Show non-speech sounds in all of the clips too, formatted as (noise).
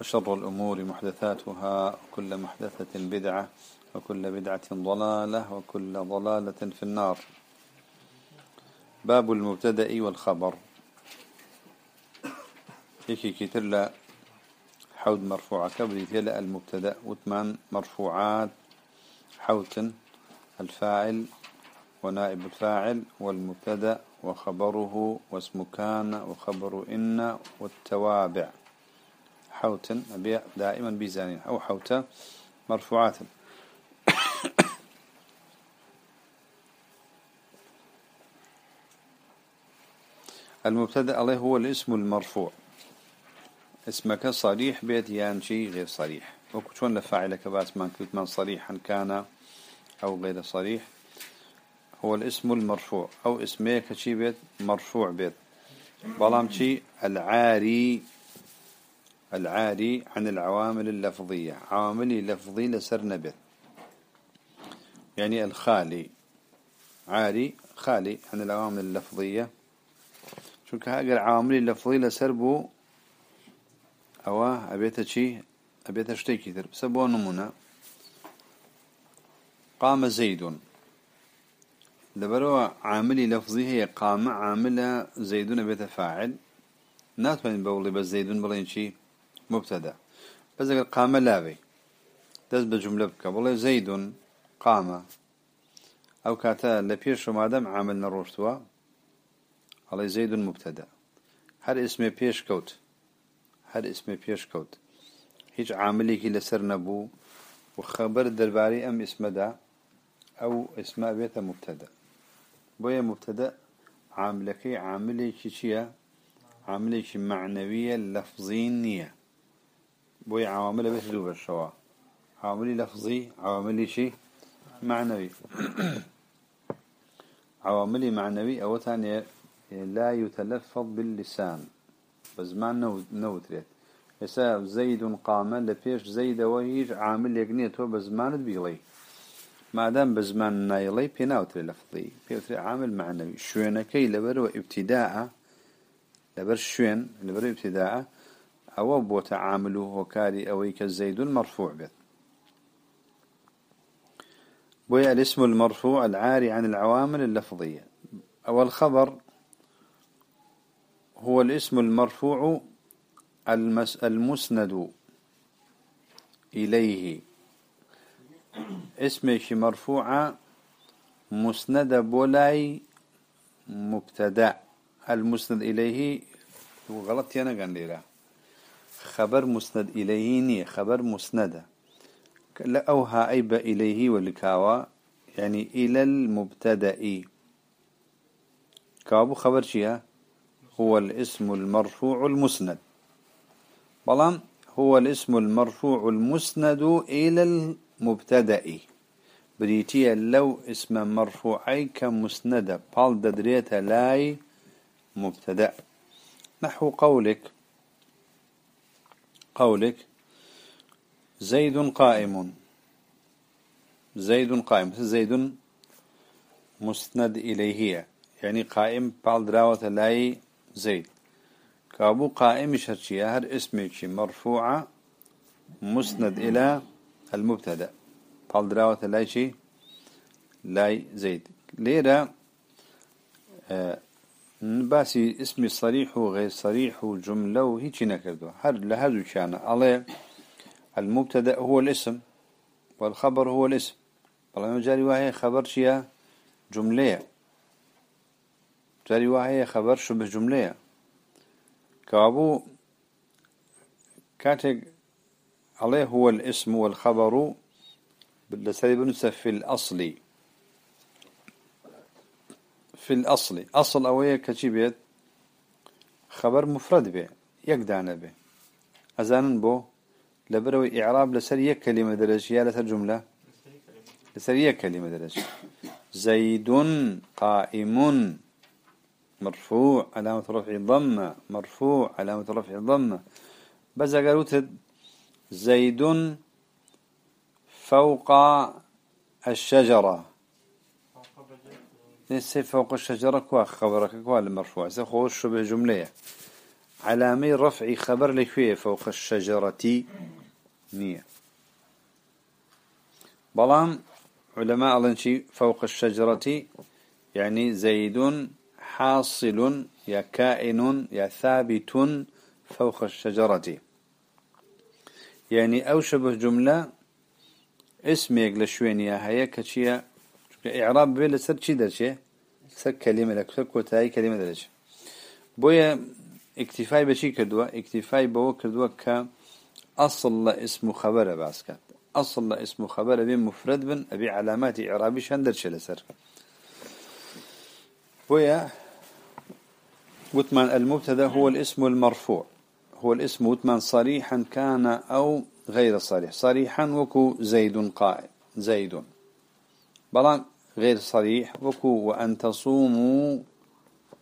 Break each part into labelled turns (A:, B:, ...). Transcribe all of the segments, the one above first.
A: وشر الأمور محدثاتها وكل محدثة بدعة وكل بدعة ضلالة وكل ضلالة في النار. باب المبتدأ والخبر. هيك كتر حود مرفوعة. كبري تلأ المبتدأ وثمان مرفوعات. حوت الفاعل ونائب الفاعل والمبتدأ وخبره واسم كان وخبر إن والتوابع. حوتا دائما بيزانين أو حوتا مرفوعات. المبتدأ عليه هو الاسم المرفوع. اسمك صريح بيت شيء غير صريح. وكتون لفاعلك باس من كنت من صريحا كان أو غير صريح. هو الاسم المرفوع. أو اسمك شيء بيت مرفوع بيت. بلام شيء العاري. العاري عن العوامل اللفظية. عوامل لفظية لسر نبت يعني الخالي. عاري خالي عن العوامل اللفظية. شو كهاجر العوامل اللفظية لسر بو. أو أبيت شيء أبيت شتي كثير. سبوا نمونا قام زيد لبروا عاملي لفظي هي قام عاملة زيدون بيت فاعل. ناتمن بولي بس زيدون بلين شيء مبتدا. بەس ئەگەر قامە لاوێ دەست بە جملە بکە بڵێ زەیدون قامە ئەو کاتە لە پێش مادەم عامل نەڕۆشتووە ئەڵێ زەیدون مبتدا. هەر ئسمێ پێش کەوت هەر ئسمێ پێش کەوت هیچ عاملێکی لەسەر نەبوو و خەبەر دەربارەی ئەم ئسمەدا ئەو ئسما بێتە مبتدا. بۆیە مبتدا عاملەکەی عاملێکی چییە؟ عاملێکی معنەویە لەفزین نییە. بوي عوامل بيش دوب الشوا عواملي لفظي عواملي شي معنوي. عواملي معنوي أو ثانية لا يتلفظ باللسان. بزمان نوتريت. يسا زيد قام لبيش زيد وهيج عامل يقنيته بزمان بيلي. ما دام بزمان نايلي بيناوتري لفظي. بيوتري عامل معنوي. شوينكي لبرو ابتداء لبر شوين لبرو ابتداء. أو بو تعامله وكاري أويك الزيد المرفوع به. بويا الاسم المرفوع العاري عن العوامل اللفظية. أو الخبر هو الاسم المرفوع المس المسند إليه. اسمك مرفوع مسند بولاي مبتدأ. المسند إليه وغلط يانا قال خبر مسند إليه خبر مسندة. لا أوها أيب إليه والكاوا يعني إلى المبتدأ. كابو خبر شيا هو الاسم المرفوع المسند. بلان هو الاسم المرفوع المسند إلى المبتدأ. بريتيا لو اسم مرفوعي كمسندة بال ددريتا لاي مبتدأ. نحو قولك. قولك زيد قائم. زيد قائم. زيد مسند إليه. يعني قائم بالدراوة لاي زيد. كابو قائم شرشية. هر اسمك مرفوعة مسند إلى المبتدأ. بالدراوة لاي شي لاي زيد. ليرة آه باسي اسمي صريح وغير صريح وجملة وهيك نكردو هر لهذا كان الله المبتدا هو الاسم والخبر هو الاسم. والله جاري وهي خبر شيء جملة. جاري وهي خبر شبه جملة. كابو كاتب عليه هو الاسم والخبر باللسان في الأصل في الأصل. أصل أوية كتبت خبر مفرد به يقدان به أزانا بو لبروي إعراب لسر كلمة درجة يا لسر جملة؟ لسر كلمة درجة زيد قائم مرفوع علامة رفع ضمة مرفوع علامة رفع ضمة. بس قالوا زيد فوق الشجرة. ليس فوق الشجرة كوا خبرك كوا المرفوع سيخوش شبه جملة علامة رفع خبر لكوية فوق الشجرة نية. بلام علماء الله فوق الشجرة يعني زيد حاصل يا كائن يا ثابت فوق الشجرة. يعني أو شبه جملة اسمك لشوينيا هيا كشيا إعراب بلا سر شي درشة سر كلمة لك سر كوتاي كلمة درشة بويا اكتفاي بشي كدوا اكتفاي بو كدوا ك أصل اسم خبر باسكت أصل اسم خبر بين مفرد بن أبي علامات إعرابي شندرش لسر. بويا وثمان المبتدا هو الاسم المرفوع. هو الاسم وثمان صريحا كان أو غير صريح. صريحا وكو زيد قائم زيد بلان غير صريح. وكو وأن تصوموا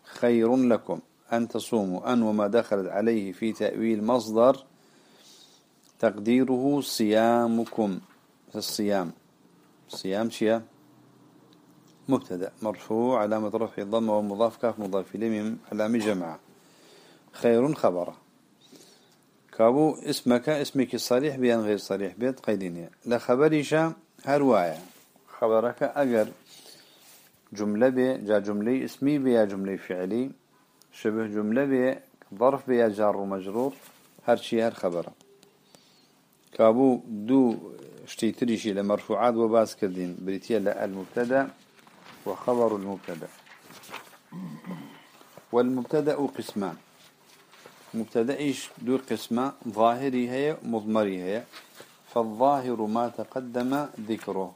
A: خير لكم. أن تصوموا. أن وما دخلت عليه في تأويل مصدر تقديره صيامكم. الصيام. صيام شيا؟ مبتدأ. مرفوع. علامة رفع الضمة ومضاف كاف مضاف إليه من علامة جمعة خير خبره كابو اسمك اسمك صريح بيان غير صريح. بيت قيدينيا. لا خبريشا هروايا خبرك أجر. جملة بي جا جملة اسمي بيا جملة فعلي. شبه جملة بي ظرف بيا جار ومجرور هر شي هر خبره. كابو دو اشتيتريشي لمرفوعات وباس كردين بريتيا المبتدا وخبر المبتدا. والمبتدا قسمان. مبتدا إيش دو قسمة ظاهري هي مضمري هي فالظاهر ما تقدم ذكره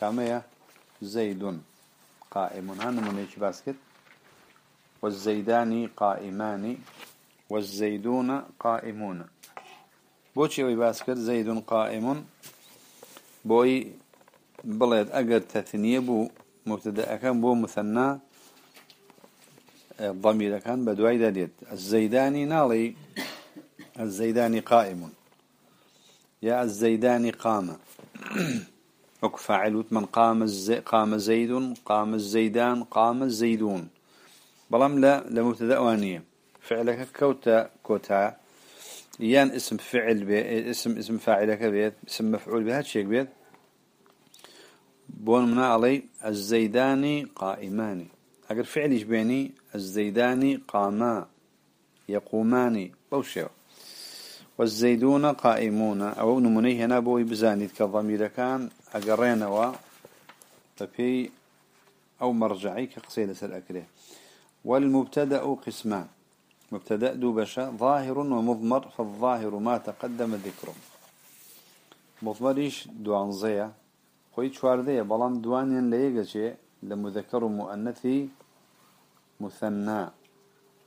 A: كما زيد قائم من إيش باسكت. والزيدان قائمان والزيدون قائمون. بوشي وي باسكت زيد قائم بوي بلد أجر تثنية بو مبتدا كان بو مثنى الضمير كان بدواي داديت الزيداني نالي الزيداني قائم يا الزيداني قام. (clears throat) وك فاعل من قام الزي قام زيد قام الزيدان قام الزيدون. بلام لا لمبتدا وانية. فعلك كوتا كوتا. يان اسم فعل بي اسم اسم فاعلك بيت اسم مفعول بهذا الشيء بيت. بون منا علي الزيداني قائمان اگر فعل بيني الزيدان قاما يقومان بوشيو. والزيدون قائمون. أو نمني هنا بوي بزانيت كالضمير. كان أقرينا و تفي أو مرجعي كقصيدة الأكلة. والمبتدأ قسمان. مبتدأ دوبشا ظاهر ومضمر. فالظاهر ما تقدم ذكره دوان زيا. خوي شواردية بلان دوانيا ليقشي لمذكر مؤنثي مثنى.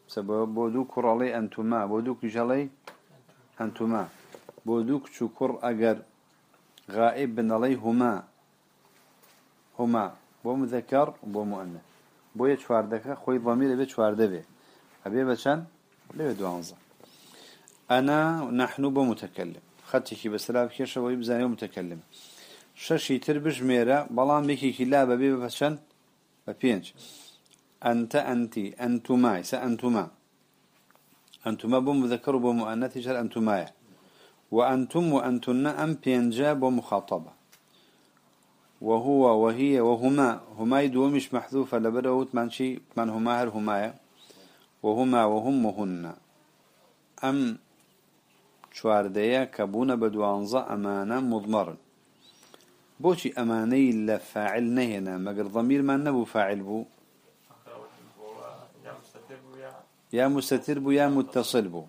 A: سبب بودو كرالي أنتما. بودو كجالي أنتما بودو كشكر أجر غائب بن علي هما هما بو مذكر وبو مؤنث. بو يتشواردك خوي ضمير بيت شوارده بي أبي بشان ليه دوانزا أنا نحن بمتكلم خدتك بسلام كيشا ويبزاني متكلم ششي تربج ميرا بلان بكي كلاب بي بشان ببينش أنت أنت أنتما سأنتما أنتما بمذكر وبمؤنث جل أنتما وأنتم وأنتن أم بينجا بمخاطبة وهو وهي وهما هما يدومش محذوفة لبروت من شيء من هما هر هما وهما وهم وهن أم شواردية كبون بدوانزا أمانة مضمر. بوشي أماني لفاعل نهنا مقر ضمير ما نبو فاعل بو. يا مستتر بو يا متصل بو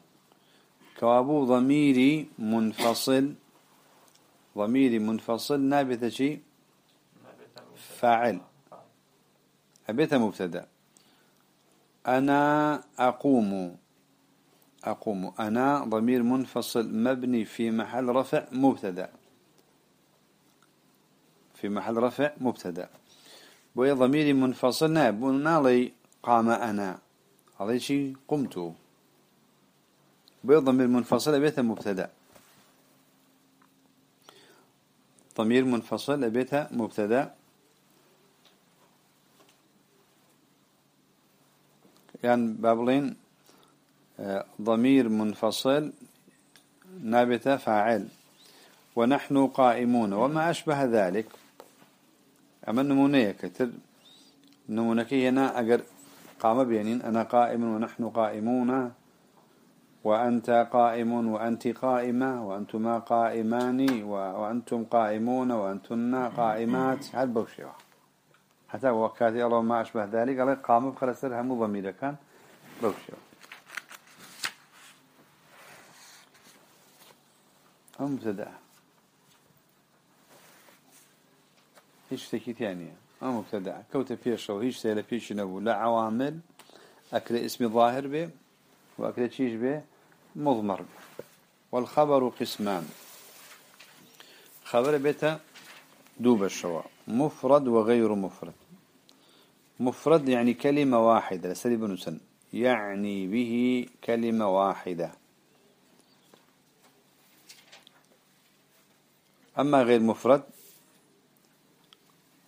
A: كوابو ضميري منفصل. ضميري منفصل نابت شي؟ فاعل. أبيت مبتدا. أنا أقوم. أقوم. أنا ضمير منفصل مبني في محل رفع مبتدا. في محل رفع مبتدا. وهي ضمير منفصل نالي قام أنا. هذا شيء قمت وهي ضمير منفصل بيت مبتدأ. ضمير منفصل بيت مبتدأ. يعني بابلين آه، ضمير منفصل نابت فاعل. ونحن قائمون. وما أشبه ذلك. أما النمونية كتر. نمونكي هنا أجر قام بينين. أنا قائم ونحن قائمون وأنت قائم وأنت قائمة وأنتما قائمان وأنتم قائمون وأنتن قائمات. هل بوشيوه حتى وكاتي الله ما أشبه ذلك قال قام بخلصر هم ضمير كان. بوشيوه مبتدأ هيش تكي ثانية هم مبتدأ كوت فيشو هيش سيلة فيش نبو. لا عوامل أكل اسم ظاهر به وأكل تشيش به مضمر به والخبر قسمان. خبر بيتا دوب الشواء مفرد وغير مفرد. مفرد يعني كلمة واحدة لسلي بن سن. يعني به كلمة واحدة. أما غير مفرد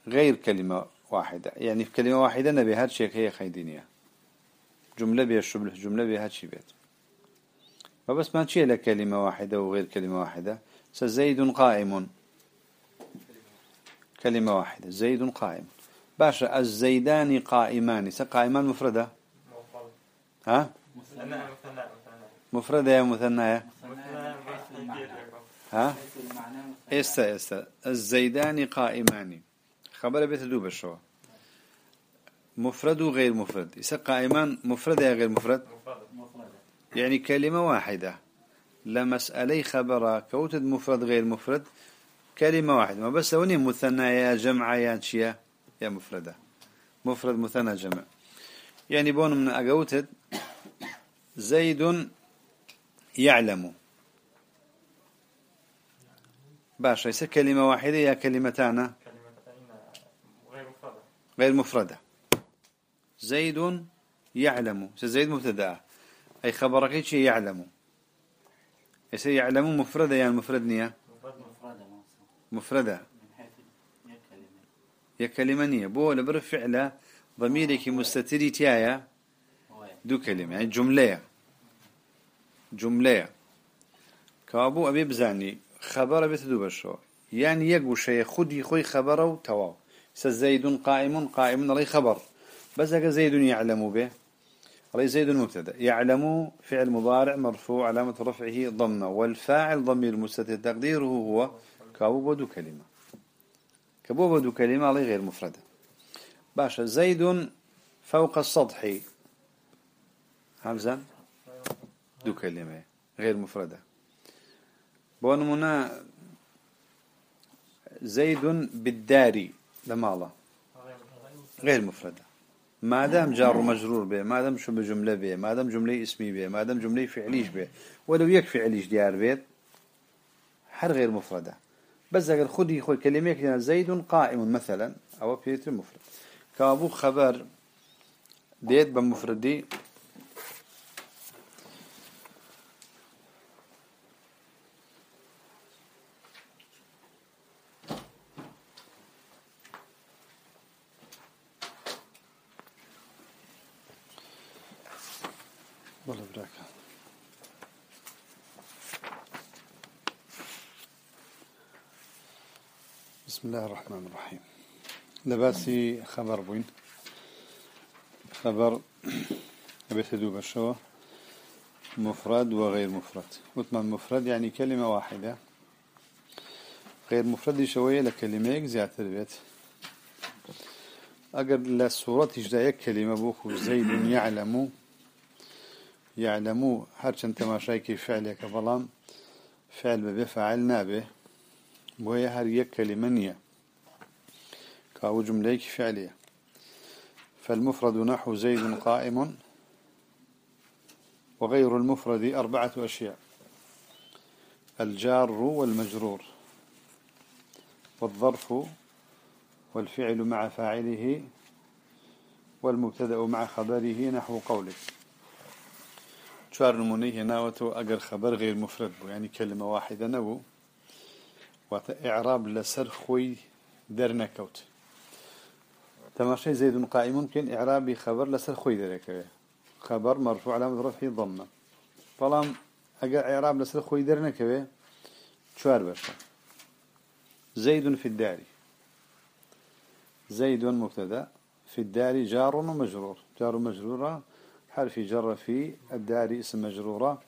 A: غير كلمة واحدة. يعني في كلمة واحدة نبي هاد شيء هي خيدينية. جملة بها الشبه جملة بها هاد شيء بيت. فبس ما تشيل كلمة واحدة وغير كلمة واحدة. سزيد قائم. كلمة واحدة. زيد قائم. باشا الزيدان قائمان. سقائمان مفردة؟ ها؟ مفردة يا مثنى ها؟ إستا إستا. الزيدان قائمان. خبر بيت دوب الشوا مفرد وغير مفرد. يسا قائمان مفرد يا غير مفرد؟ يعني كلمة واحدة. لمسألة خبر كوتد مفرد غير مفرد كلمة واحدة. ما بس وني مثنى يا جمع يا شيا يا مفردة. مفرد مثنى جمع. يعني بون من أقوتد زيد يعلم باشا يصير كلمة واحدة يا كلمتان غير مفردة. زيد يعلم. زيد مبتدأ. أي خبرك شيء يعلم. يصير يعلم؟ مفردة يعني مفرد نية؟ مفردة يا كلمة. نية. بو لبر فعلة ضميرك مستتري تيايا. دو كلمة. يعني جملة. جملة. كابو أبي بزاني. خبر بتدو بشو يعني يقو شيء خدي خوي خبره وتواو. زيد قائم قائم علي خبر. بس هكا زيد يعلم به علي زيد مبتدأ. يعلم فعل مضارع مرفوع علامة رفعه ضمة والفاعل ضمير مستتر تقديره هو كابو بدو كلمة. كابو بدو كلمة علي غير مفردة. باشا زيد فوق السطح. همزة دو كلمة غير مفردة. بونمنا زيد بالداري. لمالا غير مفردة. ما دام جار مجرور به ما دام شو بجملة به ما دام جملة اسمي به ما دام جملة فعليش به ولو يكفي عليش ديار بيت حر غير مفردة. بس أقول خدي خوي كلمة زيد قائم مثلا أو بيت مفرد. كابو خبر ديت بمفردي بسم الله الرحمن الرحيم لباسي خبر بوين خبر بتدوب بشوة مفرد وغير مفرد وثمان مفرد يعني كلمة واحدة غير مفرد شوية لكلمة زيادة البيت أقر لسورة جدا كلمة بوكو زيد يعلم يعلم هرشن تماشايكي فعلك فلان فعل بفعل نابه وهي هر يك كلمة نية كاو جملة فعلية فالمفرد نحو زيد قائم وغير المفرد أربعة أشياء. الجار والمجرور والظرف والفعل مع فاعله والمبتدأ مع خبره نحو قولك شوار نموني ناوتو أقر خبر غير مفرد يعني كلمة واحدة نبو وإعراب لسر خوي درنا كوت تماشي زيد قائم ممكن إعرابي خبر لسر خوي درنا خبر مرفوع على رفعه ضمة. فلام أجر إعراب لسر خوي درنا كوي شوار برشا زيد في الدار زيد مبتدا. في الدار جار ومجرور جار ومجرورة حرف جر في الدار اسم مجرورة.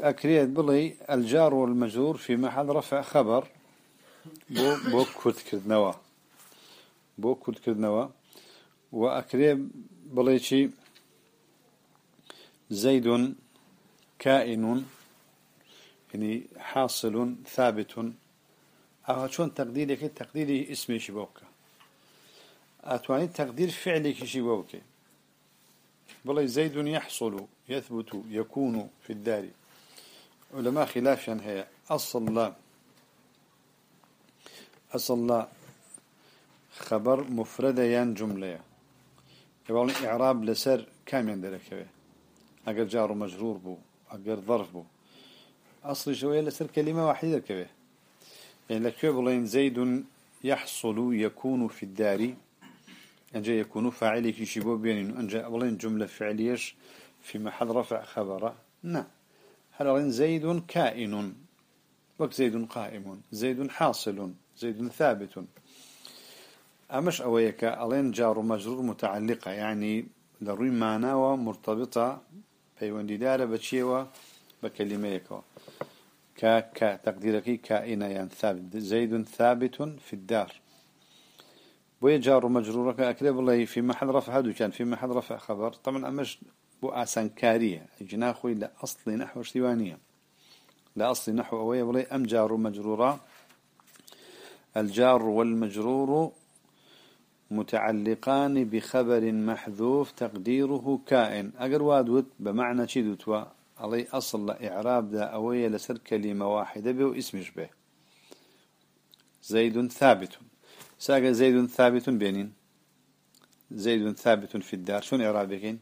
A: ئەكرێت بڵێی الجار والمجرور في محل رفع خبر. بۆ بۆ كورت كردنەوە. بۆ كورت كردنەوە. وئەكرێت بڵێی چی زيد كائن يعني حاصل ثابت. أو شون تقديرك؟ تقديري اسمي شبوك أتواني تقدير فعلك شبوك بل زيد يحصل يثبت يكون في الدار. علماء خلاف هي أصل لا أصل لا خبر مفردة ين جملة. يقول إعراب لسر كم يندرك أجر جار مجرور بو أجر ظرف بو. أصل شوية لسر كلمة واحدة كبه يعني لك بلين زيد يحصل يكون في الدار. أنجا يكون فاعل كيشيبو بينين أنجا بلين جملة فعليش في محل رفع خبره. نعم هل زيد كائن؟ وك زيد قائم زيد حاصل زيد ثابت. أمش أويك ألين جار مجرور متعلقة يعني لروي معنى ومرتبطة بيوندي دارة بتشيوة بكلمة كا كا تقديرك كائن يعني ثابت. زيد ثابت في الدار. بوي جار مجرورك أكده بالله في محل رفع هذا كان في محل رفع خبر. طبعا أمش بو كارية جناخوي لأصل نحو اشتوانية لأصل نحو أوي بالله أم جار مجرورا الجار والمجرور متعلقان بخبر محذوف تقديره كائن. أقر وادوت بمعنى شدوتوا علي أصل إعراب دا أوي لسر كلمة واحدة به اسمش به. زيد ثابت. ساقا زيد ثابت بينين. زيد ثابت في الدار. شون إعرابكين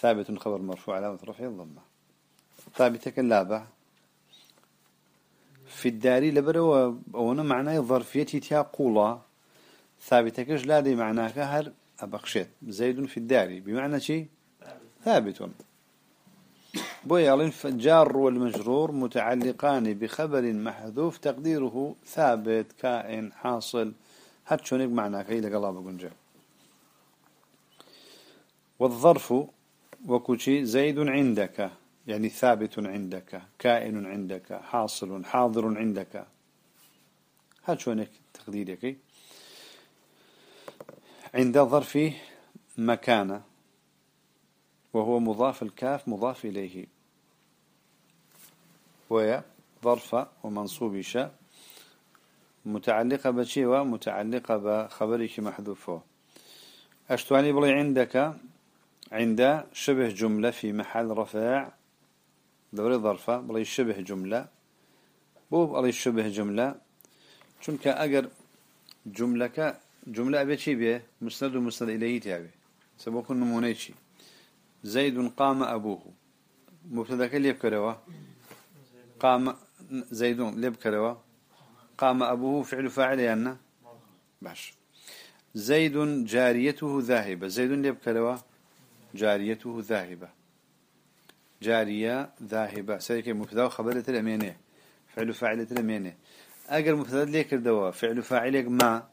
A: ثابت خبر مرفوع على رفع الضمة. ثابتك اللابع في الدار لبرو وانا معناه ظرفيتي تيا قولا. ثابتكش لا دي معناه هر أبخشت زيد في الدار. بمعنى شيء ثابت. بويالين الجار والمجرور متعلقان بخبر محذوف تقديره ثابت كائن حاصل. هات شونك معناه كي لقلاب قنجا والظرف وكوشي زيد عندك يعني ثابت عندك كائن عندك حاصل حاضر عندك. هات شونك تقديرك. عند ظرف مكانه. وهو مضاف الكاف مضاف إليه. وهي ظرف ومنصوب شاء متعلقة بشيء ومتعلقة بخبرك محذوفه أشتواني بلي عندك عند شبه جملة في محل رفاع دوري ظرفة بلي شبه جملة. بو بلي شبه جملة. چونك أجر جملة جملة أبي شيء بيه مسند ومسند إليه تابي سبوكن نموني شيء زيد قام أبوه. مبتدا كليب كروا؟ قام زيد ليب كروا؟ قام أبوه فعل فاعل يعني باش. زيد جاريته ذاهبة. زيد ليب كروا؟ جاريته ذاهبة. جارية ذاهبة. سيك مبتدا خبرة الأمينة فعل فاعل الأمينة أجر مبتدا ليك الدواء فعل فاعلك ما؟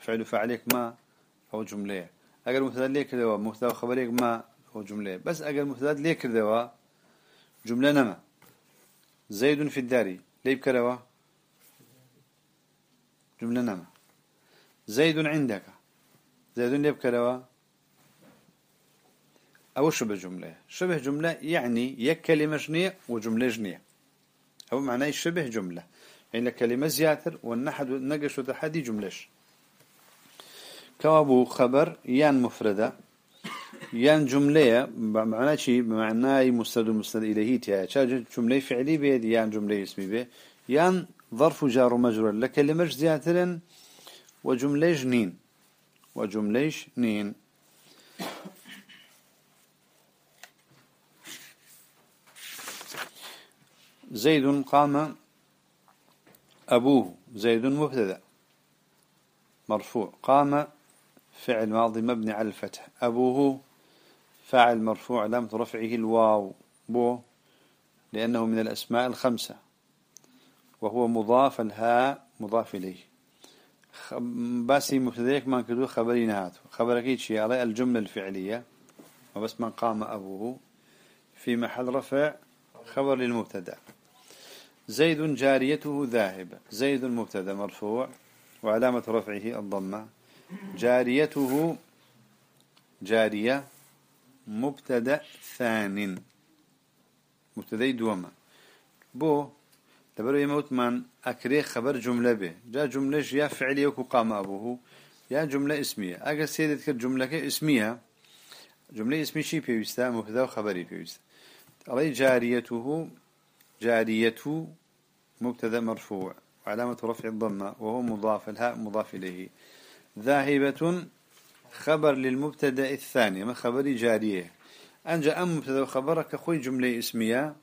A: فعل فاعلك ما؟ أو جملة. اگر مبتدا ليه كردوا مبتدا خبرك ما هو جملة. بس اگر مبتدا ليه كردوا جملة نما. زيد في الدار ليه كردوا جملة نما. زيد عندك. زيد ليه كردوا أو شبه جملة. شبه جملة يعني يك كلمة جنية وجملة جنية أو معناه شبه جملة. يعني كلمة زياتر والنحد نقش وتحدي جملش كوابو خبر يان مفردة يان جملة بمعنى شيء بمعنى مستند مستند إليه تيا. جملة فعلي بيد يان جملة اسمي بيد يان ظرف جار ومجرور. لكلمة زيادة وجملة جنين. وجملة نين زيد قام أبوه. زيد مبتدأ مرفوع. قام فعل ماضي مبني على الفتح. أبوه فاعل مرفوع لم رفعه الواو. بو لأنه من الأسماء الخمسة. وهو مضاف الهاء مضاف إليه. باسي مبتدئك ما كدو خبري نهات. خبرك شيء على الجملة الفعلية. وبس من قام أبوه. في محل رفع خبر للمبتدأ. زيد جاريته ذاهبة. زيد مبتدأ مرفوع. وعلامة رفعه الضمة. جاريته جارية مبتدأ ثان. مبتدأ دوما بو دبرو يموت من أكري خبر جملة به. جاء جملة يا فعلية وقام أبوه. يا جملة اسمية. أجل سيدة جملة اسمية. جملة اسمية شي بيوستا؟ مبتدأ وخبري بيوستا. علي جاريته جارية مبتدأ مرفوع. وعلامة رفع الضمة. وهو مضاف الهاء مضاف إليه. ذاهبة خبر للمبتدأ الثاني ما خبري جارية. أنجى أم مبتدأ وخبرك خوي جملة اسمية.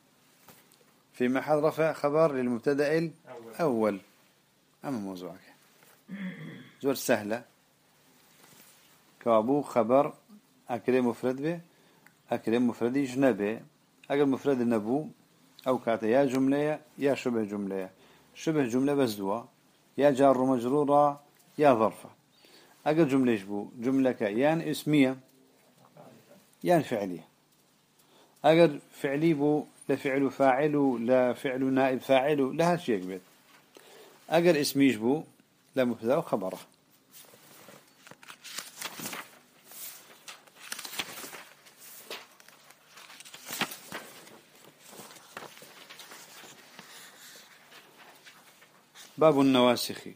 A: في محل رفع خبر للمبتدأ الأول. أما موضوعك. زور سهلة. كابو خبر أكرم مفرد به أكرم مفرد جنبه. أقل مفرد النبو أو كاتا يا جملة يا شبه جملة. شبه جملة بس دوا. يا جار مجرورة يا ظرفة. أقل جملة بو؟ جملة يان اسمية يان فعلية. أقل فعلي بو لفعل فاعل لفعل نائب فاعل لها شيء كبير أقل اسميش بو؟ لمبتدا وخبره باب النواسخ.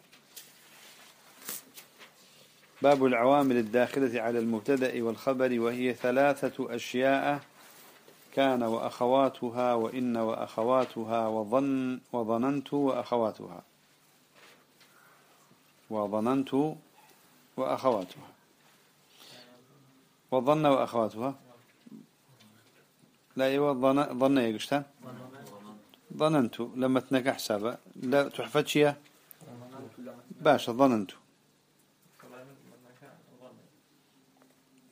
A: باب العوامل الداخلة على المبتدأ والخبر وهي ثلاثة أشياء كان وأخواتها وإن وأخواتها وظن وظننت وأخواتها. وظننت وأخواتها. وظن وأخواتها. لا أيوة ظن ظن يقشتان ظننت لما تنك حسابه. لا تحفتشيا باشا ظننت.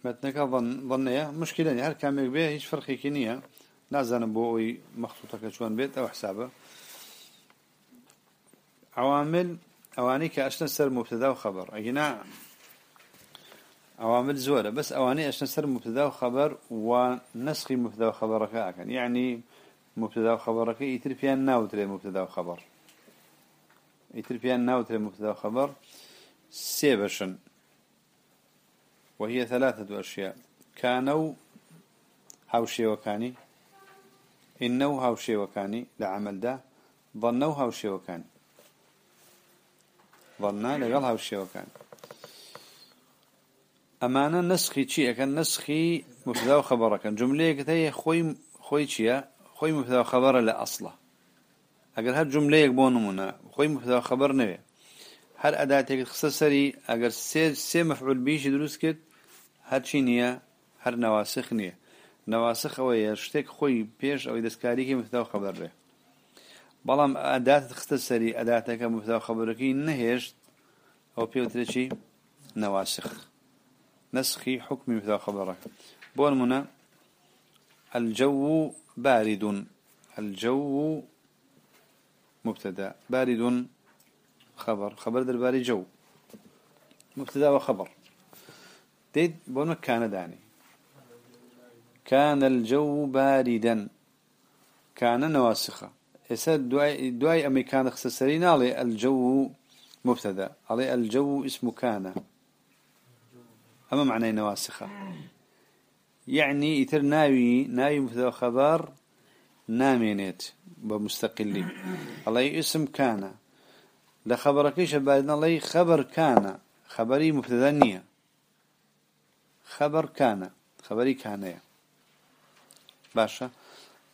A: متنك ظن ظنية. مشكلة يعني هل كامل به هيش فرقي كنية نازن بوي مخطوطة كشوان بيت أو حسابة. عوامل أواني كأشنا سر مبتدا وخبر أجنا عوامل زورة بس أواني أشنا سر مبتدا وخبر ونسخ مبتدا وخبرك أكن. يعني مبتدا وخبرك يتر فيها ناوتر مبتدا وخبر يتر فيها ناوتر مبتدا وخبر سيبشن. وهي ثلاثة أشياء. كانوا هاوشي وكاني إنه هاوشي وكاني لعمل ده ظنوا هاوشي وكاني. ظنا لقال هاوشي وكاني. أمانة نسخي شيء كان نسخي مبتدا وخبرك جملة كتير خوي خوي شيء خوي مبتدا وخبر لا أصله أجر هاد جملة يكبون منا خوي مبتدا وخبر نبي. هر أداتك خصوصي أجر سي سي مفعول بيش دروس كت هر چی نیه هر نواسخ نیه نواسخ ئەوەیە شتێک خۆی پێش ئەوەی دەستکاریکی مفتا و خەبەرێ بەڵام ئەدات خستە سەری ئەداتەکە مفتا و خەبەرەکەی نەهێشت ئەو پێوترێکی نواسخ نسخي حكم مفتا و خەبەرەکە بۆ نمونە الجو بارد الجو مبتدا. بارد خبر خبر درباري جو. مبتدا وخبر ديد بون كان داني كان الجو باردا. كان نواسخة. يسد دعاء دعاء أمي كان خسسرين علي الجو مبتدا. علي الجو اسم كان. أما معنى نواسخة. يعني يتر ناوي ناوي مبتدا خبر نامينيت بمستقلي علي اسم كان. لخبرك إيش بعدنا الله خبر كان خبري مبتدا نيه خبر كان خبري كان باشا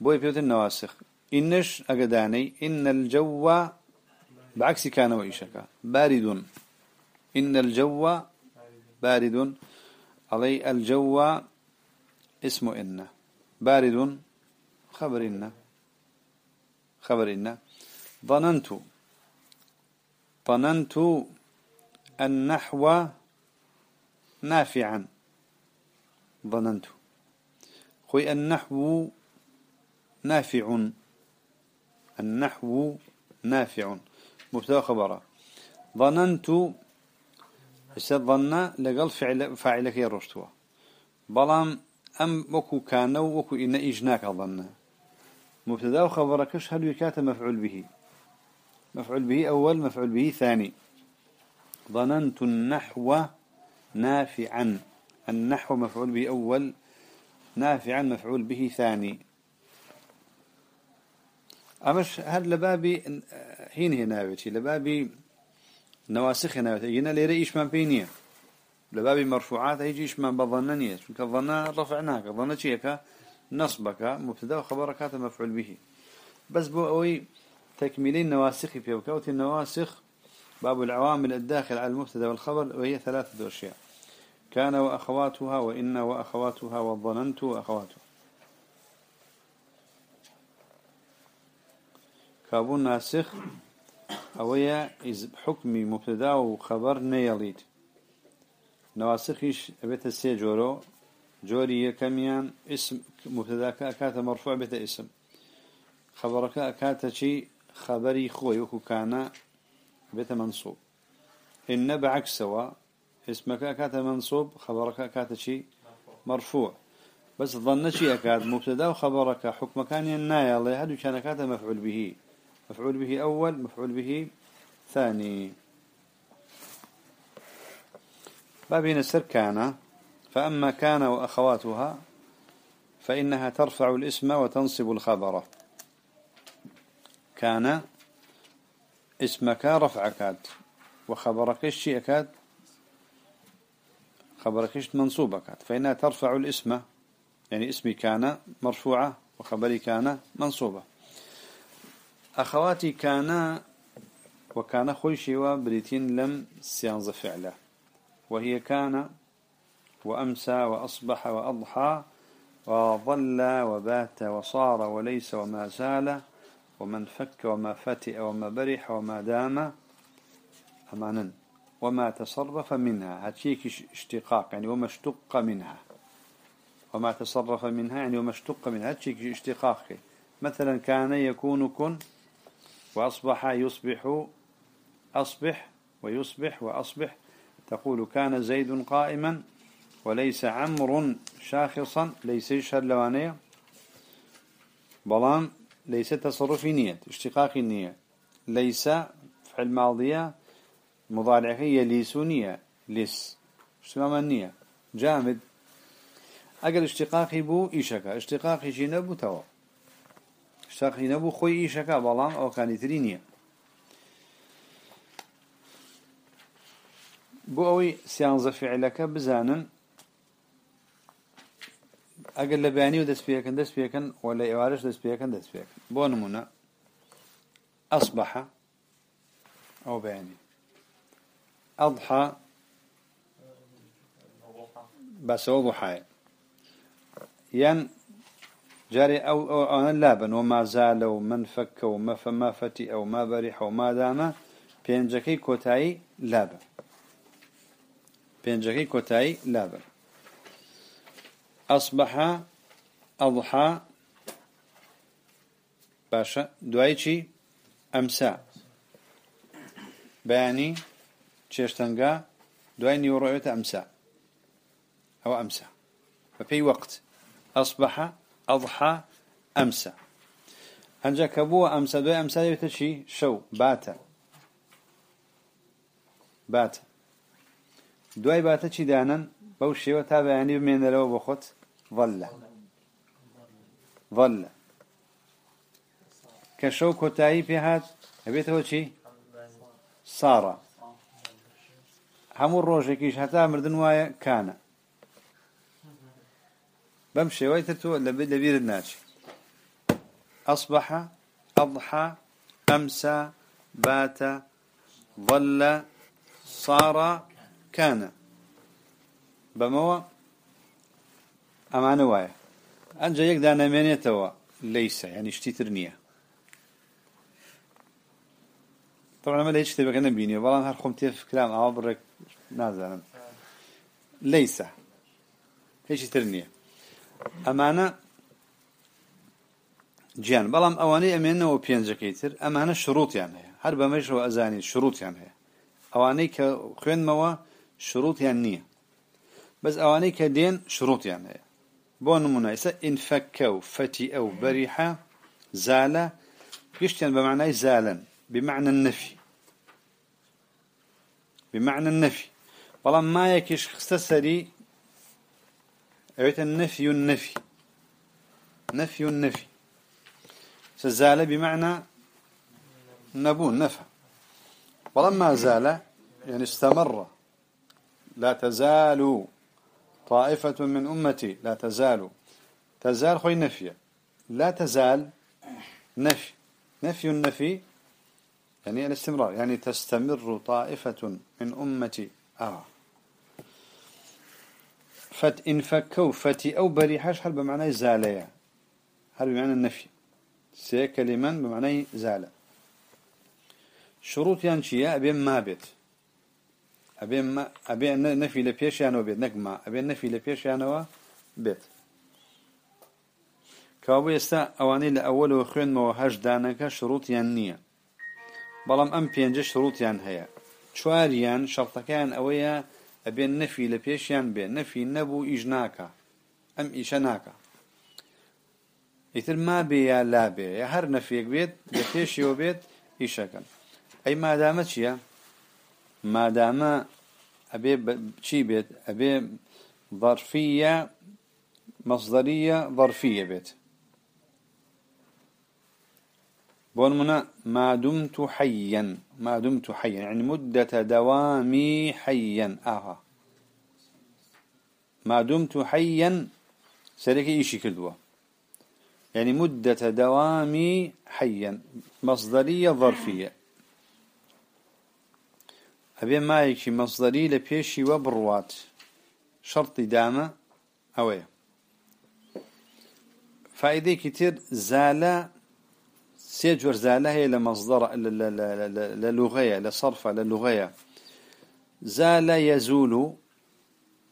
A: بوي بيوت النواسخ إنش أقداني إن الجو بعكس كان وإيشك بارد إن الجو بارد علي الجو اسم إن بارد خبر إن خبر إن ظننت ظننت النحو نافعا. ظننت. خوي النحو نافع. النحو نافع. مبتدا خبره ظننت ظن لقل فعل فاعلك يرشتوا بلام أم وكو كانوا وكو إن إجناك ظن مبتدا وخبركش هل يكات مفعول به مفعول به أول مفعول به ثاني. ظننت النحو نافعا. النحو مفعول به أول نافعا مفعول به ثاني. أمش هل لبابي حين هنا بيتي لبابي نواسخ هنا هنا ليري إيش من بينيه لبابي مرفوعات هيجي إيش من بظنني. شو ظن رفعناك. ظن شيك نصبك. مبتدأ وخبرك مفعول به. بس بو أوي تكميلين نواسخ في وكوت النواسخ باب العوامل الداخل على المبتدأ والخبر وهي ثلاثة أشياء. كان وأخواتها وإن وأخواتها وظننت وأخواتها كابون ناسخ أويا حكمي مبتدأ وخبر نيليد نواسخيش بيت السي جورو جوري كميان اسم مبتدأ كات مرفوع بيت اسم. خبرك كات شي خبري خوي وكو كان بيت منصوب. إن بعكس سوا اسمك كات منصوب خبرك كات شي مرفوع. بس ظن شي أكاد مبتدا وخبرك حكم كان ينايا الله هذا كان كات مفعول به. مفعول به أول مفعول به ثاني. بابين السر كان فأما كان وأخواتها فإنها ترفع الاسم وتنصب الخبر. كان اسمك رفعكات وخبرك الشيء خبرك منصوبكات فإنها ترفع الاسم يعني اسمي كان مرفوعة وخبري كان منصوبة. أخواتي كان وكان خوشي وبريتين لم سيانز فعله. وهي كان وأمسى وأصبح وأضحى وظل وبات وصار وليس وما زال ومن فك وما فتئ وما برح وما دام أمانا. وما تصرف منها. هاتشيك اشتقاق يعني وما اشتق منها. وما تصرف منها يعني وما اشتق منها. هاتشيك اشتقاق. مثلا كان يكون كن وأصبح يصبح أصبح ويصبح وأصبح. تقول كان زيد قائما وليس عمر شاخصا ليس يشهد لوانية. بلان ليس تصرف نية اشتقاق النية ليس فعل ماضية مضارعه يليسونية ليس. اشتمام النية جامد. أقل اشتقاقي بو إيشكا. اشتقاقي شي توا. اشتقاقي نبو خوي إيشكا بلان أو كان يترينية بو أوي سيانزا فعلك بزانا أقل لبياني ودس بيكن دس بيكن ولا إوارش دس بيكن دس بيكن بو نمونا أصبح أو بياني. أضحى بس هو ضحى ين جاري أو, أو أنا لابن وما زال ومن فك وما فما فتي أو ما بريح وما دام بينجكي كوتاي لابن. بينجكي كوتاي لابن. أصبح أضحى باشا. دوايتي أمسى بياني تشيشتنقا دوين يورؤيت أمسى أو أمسى ففي وقت. أصبح أضحى أمسى هنجا كبوة أمسى دوي أمسى يتشي شو؟ بات بات دوي بات چي دانا بوشي وتابعني بمين لو بخط ظل ظل كشو كتاي في هاد هبيته چي صار همو روجكيش حتى مردن وايا كان بمشي ويترتو لبير الناشي أصبح أضحى أمسى بات ظل صار كان بموا ئەمانە وایە. ئەنجە یەکدا نامێنێتەوە لەیسە ینی شتی تر نییە تەمەمە لە هیچ شتێبەکە نبینێ بەڵام هەر خۆم تێفکرام ئاوا بڕێک نازانم. لەیسە هیچی تر نییە. ئەمانە گیان بەڵام ئەوانەی ئەمێنەوە پێنجەکەی تر ئەمانە شروعیان هەیە. هەر بەمەشەوە ئەزانی شروعیان هەیە. ئەوانەی کە خوێنمەوە شروعیان نییە. بەس ئەوانەی کە دێن شروعیان هەیە. بون منايسة إن فكوا فتي أو بريحة زال يشتين بمعنى زالا بمعنى النفي. بمعنى النفي. بلام ما يكيش خستسري أويت النفي النفي نفي النفي سزال بمعنى نبون نفى ولما زال يعني استمر. لا تزال طائفة من أمتي لا تزال. تزال خوي نفي. لا تزال نفي. نفي النفي يعني الاستمرار يعني تستمر طائفة من أمتي. آه. فت إن فكوا فتي أو بريحش هل بمعنى زاليا؟ هل بمعنى النفي سي كلمة بمعنى زال. شروط ينشيا أبين ما بيت. ئەبێ ئەبێ نەفی لە پێشیانەوە بێت نەکما. ئەبێ نەفی لە پێشیانەوە بێت. کاوە ئێستا ئەوانەی لە ئەوەلەوە خوێنمەوە هەش دانەکە شروعیان نییە. بەڵام ئەم پێنجە شروعیان هەیە. چواریان شەڵتەکەیان ئەوەیە ئەبێ نەفی لە پێشیان بێ. نەفی نەبوو ئیش ناکە ئەم ئیشە ناکە ئیتر ما بێ یا لا بێ؟ یا هەر نەفێک بێت لە پێشیەوە بێت ئیشەکەن. ئەی مادامە چییە؟ ما دام أبي شي بيت؟ أبي ظرفية مصدرية ظرفية بيت. بون منا ما دمت حيا ما دمت حيا يعني مدة دوامي حيا. آها. ما دمت حيا سريكي إيشي كدوة. يعني مدة دوامي حيا مصدرية ظرفية. أبي ما يكي مصدري لبيشي وبروات شرط دامة أوي فائدة كتير زالة سيجور زالة هي لمصدر للغية لصرفة للغية زال يزول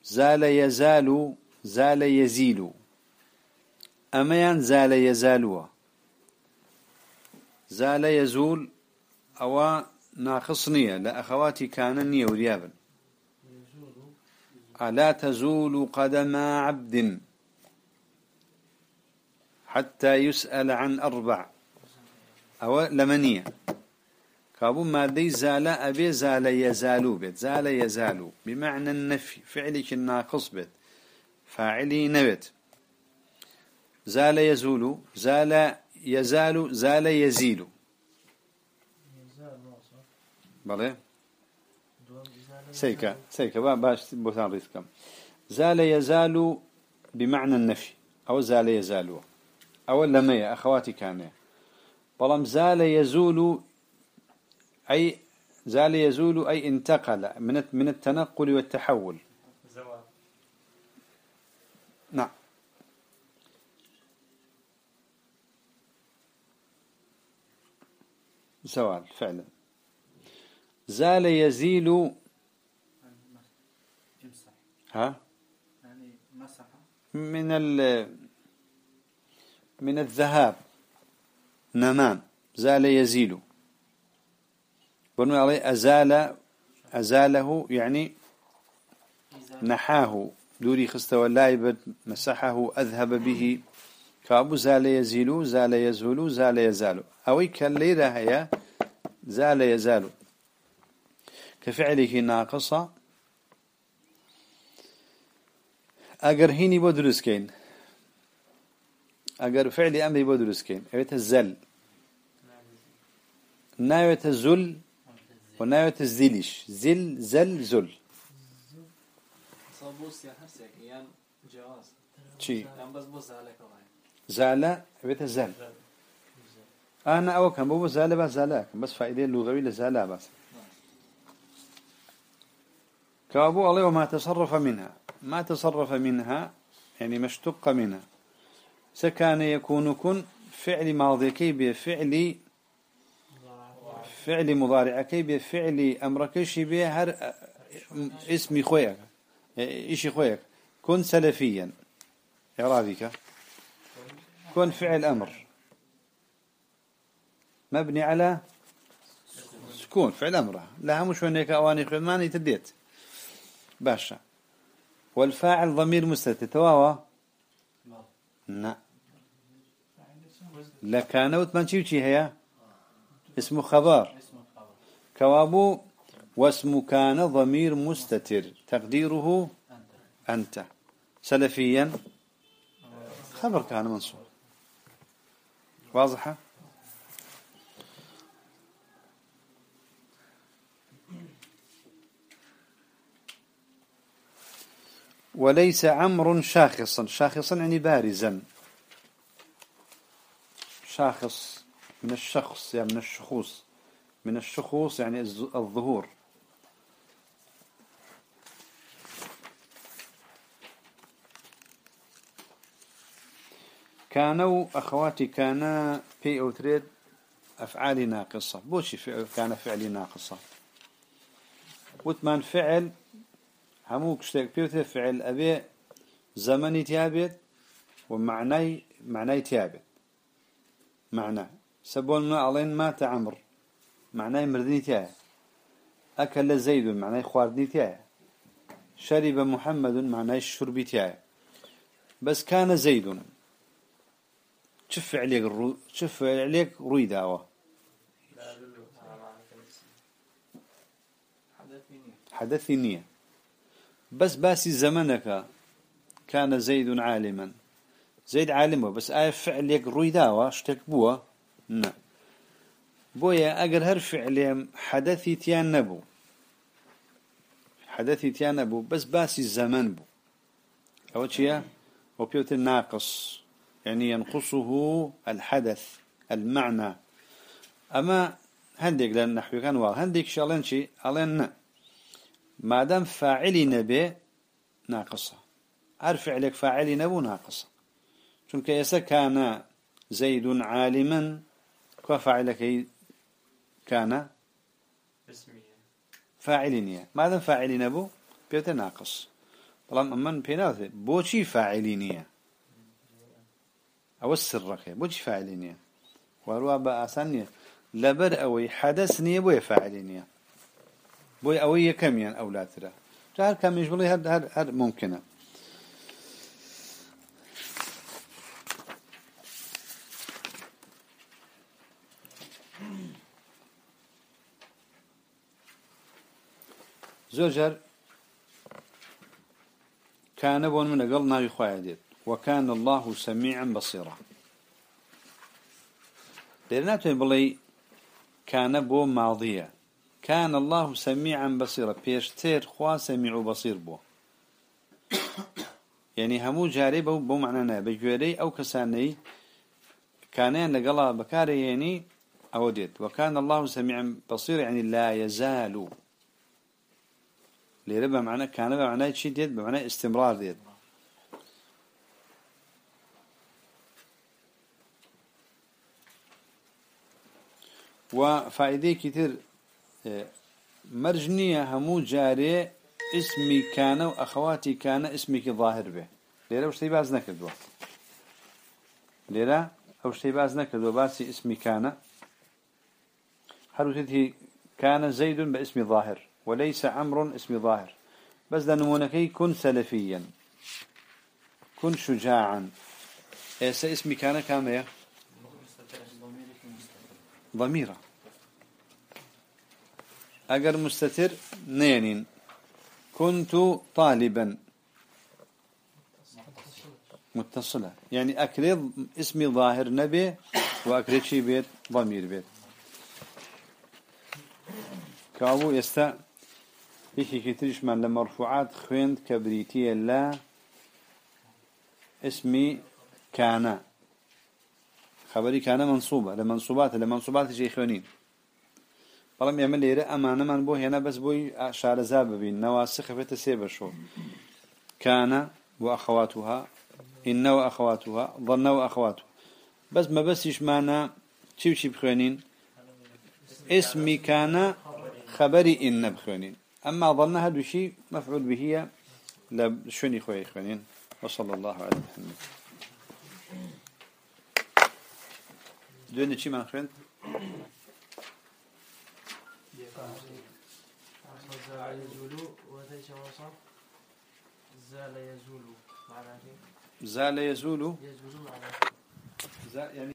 A: زال يزال زال يزيل أميان زال يزالوا زال يزول أو ناقصنية لأخواتي كانني وريابا ألا تزول قدم عبد حتى يسأل عن أربع. أو لمنية. كابو مادي زال أبي زال يزالو بيت. زال يزالو. بمعنى النفي. فعلك الناقص بيت. فاعلي نبت زال يزول زال يزال زال يزيل بله سيكا سيكا باش بوثان ريسكم زال يزال بمعنى النفي أو زال يزال أو لمية أخواتي كان بلام زال يزول أي زال يزول أي انتقل من من التنقل والتحول نعم زوال فعلا زال يزيل. ها؟ من ال من الذهاب. نمان زال يزيل. بنو عليه أزال أزاله يعني نحاه. دوري خست واللاعب مسحه أذهب به. كابو زال يزيل زال يزول زال يزال. أوي كالليلة هي زال يزال. كفعله ناقصة أجر هيني بدرسكين أجر فعل أمري بدرسكين أبيت الزل. ناوية الزل وناوية الزلش زل زل زل.
B: صابوس يا حسك يعني جواز.
A: شي.
B: بس بو زالك والله.
A: زالة بيت زال أنا أو كان بو زالة بس زالك بس فائدة لغوية لزالة بس. كابو الله وما تصرف منها. ما تصرف منها يعني مشتق منها. سكان يكون كن فعل ماضي كي بفعل فعل مضارع كي بفعل أمر كيش به هر اسمي خويك إيشي خويك. كن سلفيا. إعرابك كن فعل أمر. مبني على سكون فعل أمره. لا مش هناك أواني خدماني تديت باشا. والفاعل ضمير مستتر. تواوا لا. لكان وثمان شي وشي هي اسمه خبر. كوابو. واسم كان ضمير مستتر. تقديره أنت. سلفيا. خبر كان منصوب. واضحة؟ وليس عمر شاخصا. شاخصا يعني بارزا. شاخص من الشخص يعني من الشخوص. من الشخوص يعني الظهور. كانوا أخواتي كان في أو تريد أفعال ناقصة. بوشي كان فعلي ناقصة. وثمان فعل همو كشتك بيوت فعل أبي زمني تيابت ومعناي معناي تيابت معنى سبون ما علين مات عمر معناي مردني تيابت أكل زيد معناي خواردني تيابت شرب محمد معناي شربي تيابت بس كان زيد شف عليك الرو شف عليك روي دعوة حدثني نية بس باسي زمنك كان زيد عالما. زيد عالم بس آية فعليك روي داوة اشتك بوا نعم بويا أجر هر فعل حدثي تيان نبو. حدثي تيان نبو بس باسي الزمن بو. أول شيء هو بيوت الناقص يعني ينقصه الحدث المعنى. أما هنديك لأن نحو كان واضح. هنديك شالين شيء ألين ما دام فاعلي نبي ناقصة. عرف عليك فاعلي نبو ناقصة. چونك يسا كان زيد عالما كفاعلك كان فاعلينية ما دام فاعلي نبو بيوت ناقص. طالما من بيناته بوشي فاعلينية أو السرك بوشي فاعلينية وروا بأسانية لبر أوي حدث نية بوي فاعلينية بوي أوي كم يعني أولاد ترى جار كم يجبلي هاد هاد هاد ممكنة زوجر كان بون من قال ناوي خويا وكان الله سميعا بصيرا. لأنه بلي كان بو ماضية كان الله سميعا بصيرا. بيشتر خوا سميع بصير بو. يعني همو جاري بو, بو بجواري أو كساني كان لقلا بكاري يعني أوديت. وكان الله سميعا بصير يعني لا يزال. ليربا معنى كان بمعنى شيء ديت؟ بمعنى استمرار ديت. وفائدة كتير مرجنية همو جاري اسمي كان وأخواتي كان اسمك ظاهر به ليرا وش تيباز نكدوا ليرا وش تيباز نكدوا باسي اسمي كان هل كان زيد باسم ظاهر وليس عمر اسم ظاهر. بس نمونكي كن سلفيا كن شجاعا اسمي كان كام ضميره أجر مستتر نينين كنت طالبا. متصلة. يعني أكريض اسمي ظاهر نبي وأكريد شي بيت ضمير بيت كابو يستا هيك كتريش من لمرفوعات خويند كبريتية لا اسمي كان خبري كان منصوبة. لمنصوبات لمنصوبات شيء بلام يعمل لي أمانة من بو هنا بس بوي شعر زاب بين نواسخ في تسيب شو كان وأخواتها إن وأخواتها ظن وأخواتها بس ما بس يشمعنا شو شي بخونين اسمي كان خبري إن بخونين أما ظن هذا شيء مفعول به لا شوني خوي خونين وصلى الله على محمد. دون شي ما خونين
B: زال يزول. وتيش وصف زال يزول معناه
A: زال يزول
B: يزول معناه
A: يعني